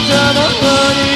After the burning